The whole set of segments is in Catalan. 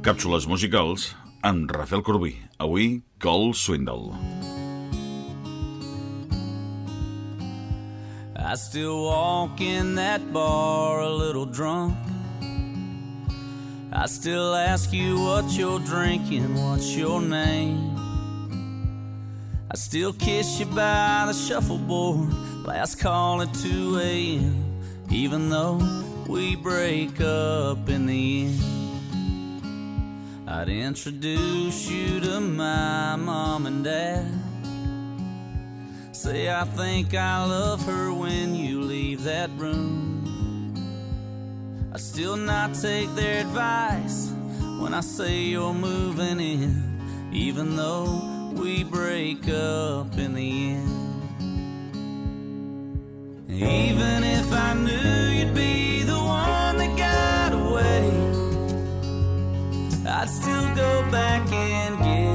Càpsules musicals amb Rafael Corbí. Avui, Cole Swindle. I still walk in that bar a little drunk. I still ask you what you're drinking, what's your name. I still kiss you by the shuffleboard, last call at 2 a.m., even though we break up in the end. I'd introduce you to my mom and dad. Say I think I love her when you leave that room. I still not take their advice when I say you're moving in, even though we break up in the end. Even if I knew I'd still go back and get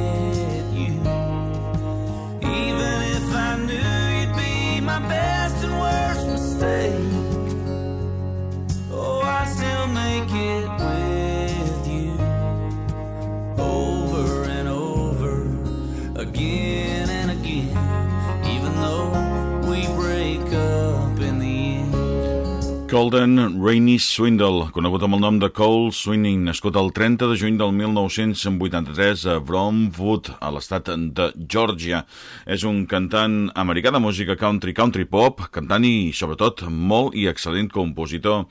end. Golden Rainy Swindle, conegut amb el nom de Cole Swinning, nascut el 30 de juny del 1983 a Bromwood, a l'estat de Georgia. És un cantant americà de música country, country pop, cantant i, sobretot, molt i excel·lent compositor.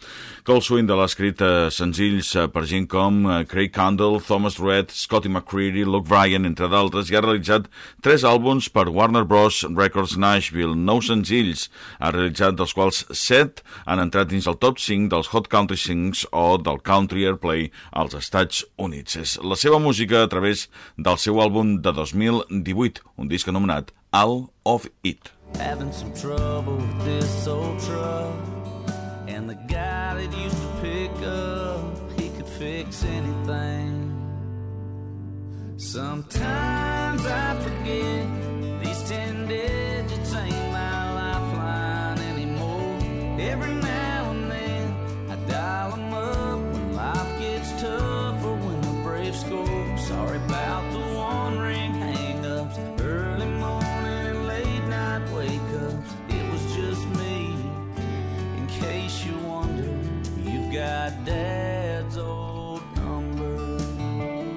Cole Swindle ha escrit eh, senzills eh, per gent com eh, Craig Candle, Thomas Red, Scotty McCreery, Luke Bryan, entre d'altres, i ha realitzat tres àlbums per Warner Bros. Records Nashville, nou senzills, ha realitzat dels quals set han entrat dins el top 5 dels Hot Country Sings o del Country Airplay als Estats Units. És la seva música a través del seu àlbum de 2018, un disc anomenat All of It. Having some trouble with this old truck. And the guy that used to pick up, he could fix anything. Sometimes I forget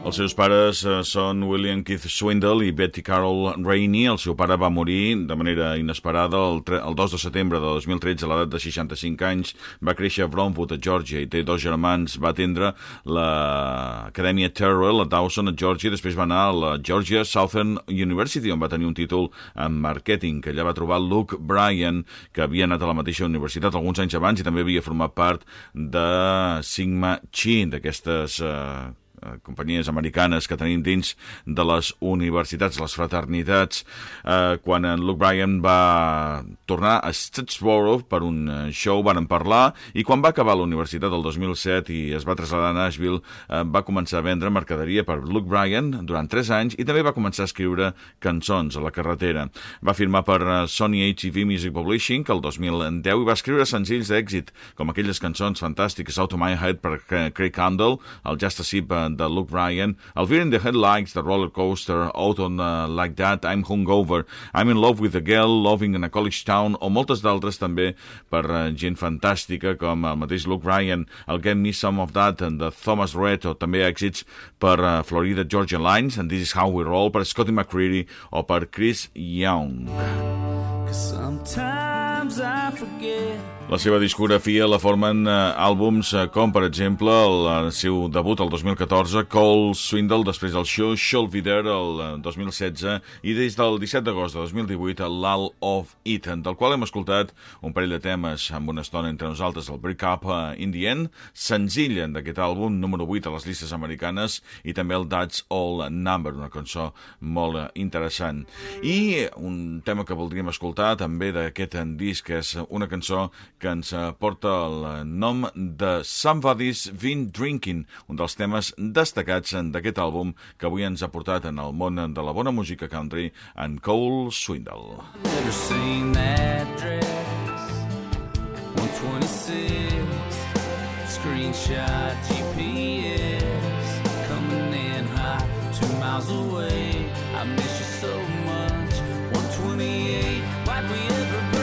Els seus pares eh, són William Keith Swindle i Betty Carol Rainey. El seu pare va morir de manera inesperada el, el 2 de setembre de 2013 a l'edat de 65 anys. Va créixer a Bromwood, a Georgia, i té dos germans. Va atendre l'Acadèmia Terrell a Dawson, a Georgia, i després va anar a la Georgia Southern University, on va tenir un títol en màrqueting, que allà va trobar Luke Bryan, que havia anat a la mateixa universitat alguns anys abans i també havia format part de Sigma Chi, d'aquestes... Eh, companyies americanes que tenim dins de les universitats, les fraternitats, eh, quan en Luke Bryan va tornar a Stetsboro per un eh, show, van parlar, i quan va acabar la universitat el 2007 i es va traslladar a Nashville, eh, va començar a vendre mercaderia per Luke Bryan durant 3 anys i també va començar a escriure cançons a la carretera. Va firmar per eh, Sony ATV Music Publishing el 2010 i va escriure senzills d'èxit, com aquelles cançons fantàstiques Out of My Head per Cra- Craig Candle, el Just a Sip eh, de Luke Bryan, el Fear in the Roller Coaster, Out on uh, Like That, I'm Hungover, I'm in Love with a Girl, Loving in a College Town, o moltes d'altres també per uh, gent fantàstica com el mateix Luke Bryan, el Get Me Some of That de Thomas Rhett, o també èxits per uh, Florida Georgia Lines, and This is How We Roll, per Scotty McCreery o per Chris Young. Sometimes La seva discografia la formen eh, àlbums eh, com, per exemple, el eh, seu debut el 2014, Cole Swindle, després el show There el eh, 2016 i des del 17 d'agost de 2018 l'All of It, del qual hem escoltat un parell de temes amb una estona entre nosaltres, el Break Up in the End, senzill d'aquest àlbum, número 8 a les llistes americanes, i també el That's All Number, una cançó molt interessant. I un tema que voldríem escoltar també d'aquest eh, disc és una cançó que ens eh, porta el nom de Somebody's Been Drinking, un dels temes destacats d'aquest àlbum que avui ens ha portat en el món de la bona música country en Cole Swindle. Never seen that dress. 126 screenshot GPS coming I miss you so much. 128, why'd we ever break